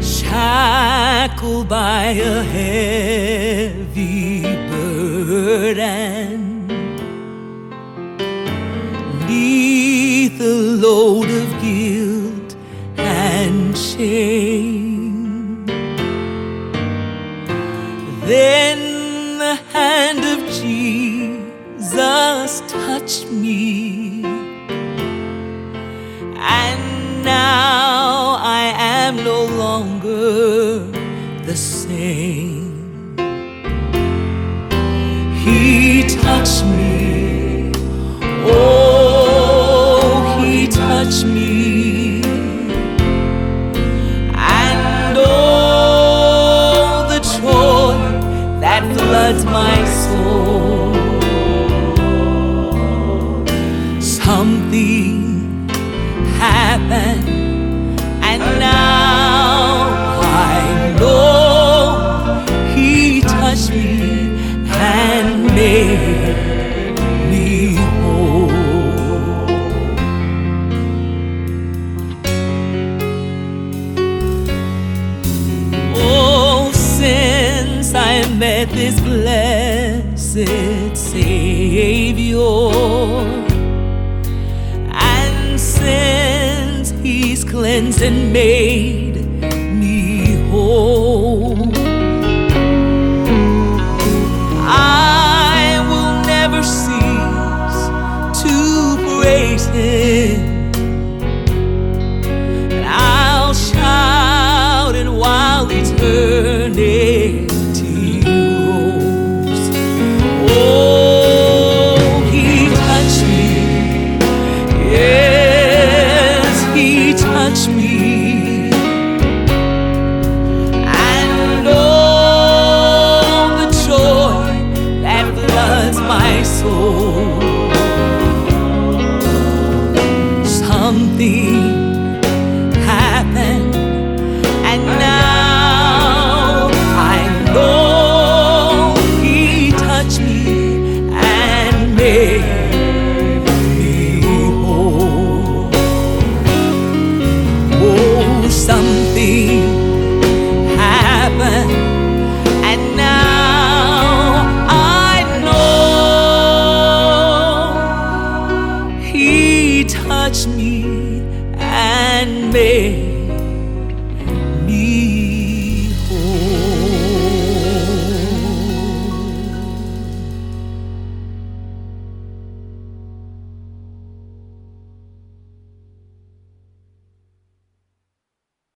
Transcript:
Shackled by a heavy burden, neath the load of guilt and shame. Then the hand of Jesus touched me, am no longer the same. He touched me, oh, he touched me, and oh, the joy that floods my soul. Something happened, met this blessed Savior. And since He's cleansed and made me whole, I will never cease to praise Him. my soul. Something me.